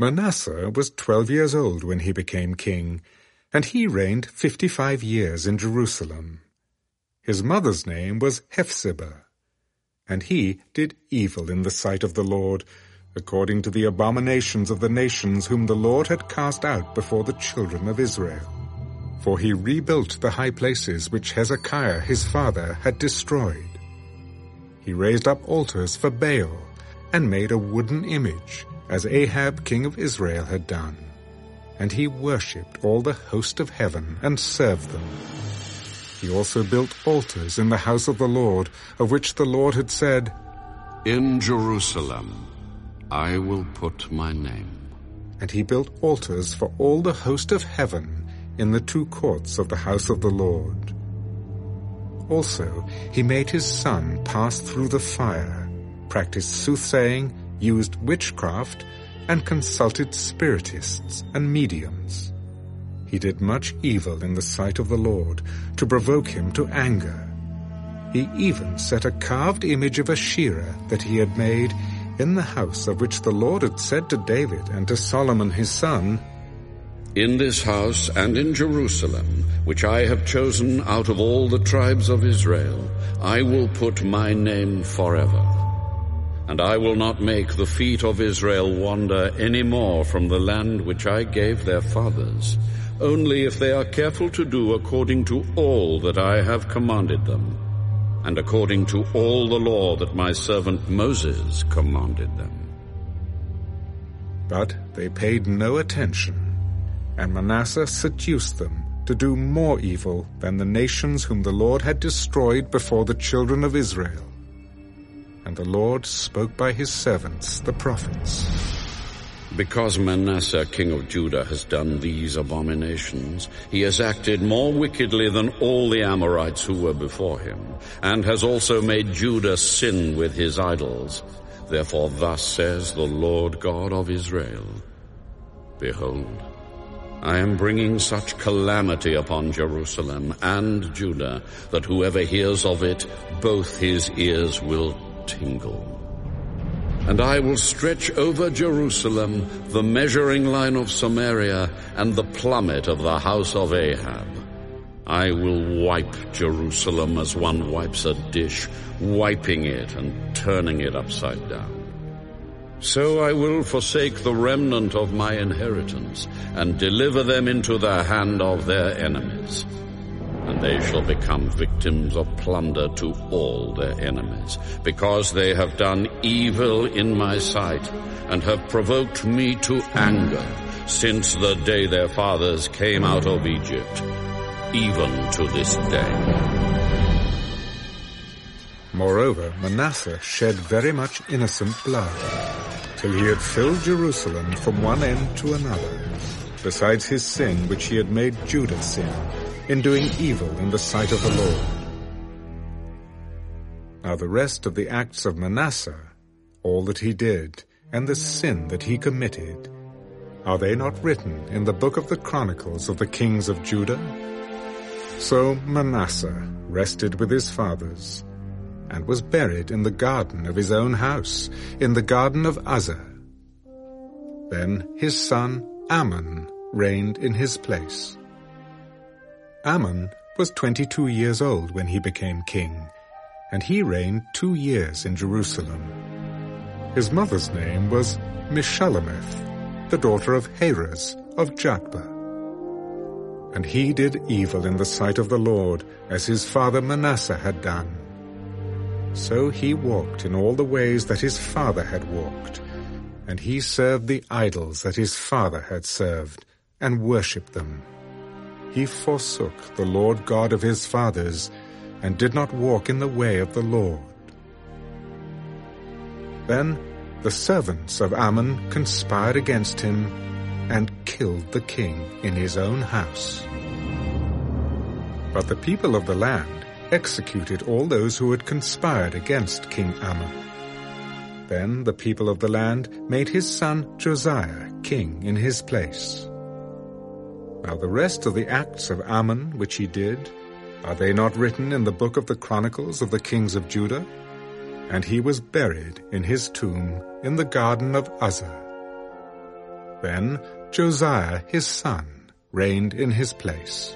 Manasseh was twelve years old when he became king, and he reigned fifty-five years in Jerusalem. His mother's name was Hephzibah, and he did evil in the sight of the Lord, according to the abominations of the nations whom the Lord had cast out before the children of Israel. For he rebuilt the high places which Hezekiah his father had destroyed. He raised up altars for Baal, and made a wooden image, as Ahab king of Israel had done. And he worshipped all the host of heaven and served them. He also built altars in the house of the Lord, of which the Lord had said, In Jerusalem I will put my name. And he built altars for all the host of heaven in the two courts of the house of the Lord. Also he made his son pass through the fire, practiced soothsaying, used witchcraft, and consulted spiritists and mediums. He did much evil in the sight of the Lord, to provoke him to anger. He even set a carved image of Asherah that he had made in the house of which the Lord had said to David and to Solomon his son, In this house and in Jerusalem, which I have chosen out of all the tribes of Israel, I will put my name forever. And I will not make the feet of Israel wander any more from the land which I gave their fathers, only if they are careful to do according to all that I have commanded them, and according to all the law that my servant Moses commanded them. But they paid no attention, and Manasseh seduced them to do more evil than the nations whom the Lord had destroyed before the children of Israel. And the Lord spoke by his servants, the prophets. Because Manasseh king of Judah has done these abominations, he has acted more wickedly than all the Amorites who were before him, and has also made Judah sin with his idols. Therefore thus says the Lord God of Israel, Behold, I am bringing such calamity upon Jerusalem and Judah that whoever hears of it, both his ears will tingle. And I will stretch over Jerusalem the measuring line of Samaria and the plummet of the house of Ahab. I will wipe Jerusalem as one wipes a dish, wiping it and turning it upside down. So I will forsake the remnant of my inheritance and deliver them into the hand of their enemies and they shall become victims of plunder to all their enemies, because they have done evil in my sight, and have provoked me to anger, since the day their fathers came out of Egypt, even to this day. Moreover, Manasseh shed very much innocent blood, till he had filled Jerusalem from one end to another, besides his sin which he had made Judah sin, in doing evil in the sight of the Lord. Now the rest of the acts of Manasseh, all that he did, and the sin that he committed, are they not written in the book of the Chronicles of the kings of Judah? So Manasseh rested with his fathers, and was buried in the garden of his own house, in the garden of Uzzah. Then his son Amon reigned in his place. Amon was twenty-two years old when he became king, and he reigned two years in Jerusalem. His mother's name was Meshullemeth, the daughter of Haruz of Jotbah. And he did evil in the sight of the Lord, as his father Manasseh had done. So he walked in all the ways that his father had walked, and he served the idols that his father had served, and worshipped them. He forsook the Lord God of his fathers, and did not walk in the way of the Lord. Then the servants of Amon conspired against him, and killed the king in his own house. But the people of the land executed all those who had conspired against King Amon. Then the people of the land made his son Josiah king in his place. Now the rest of the acts of Amon which he did, are they not written in the book of the Chronicles of the kings of Judah? And he was buried in his tomb in the garden of Uzzah. Then Josiah his son reigned in his place.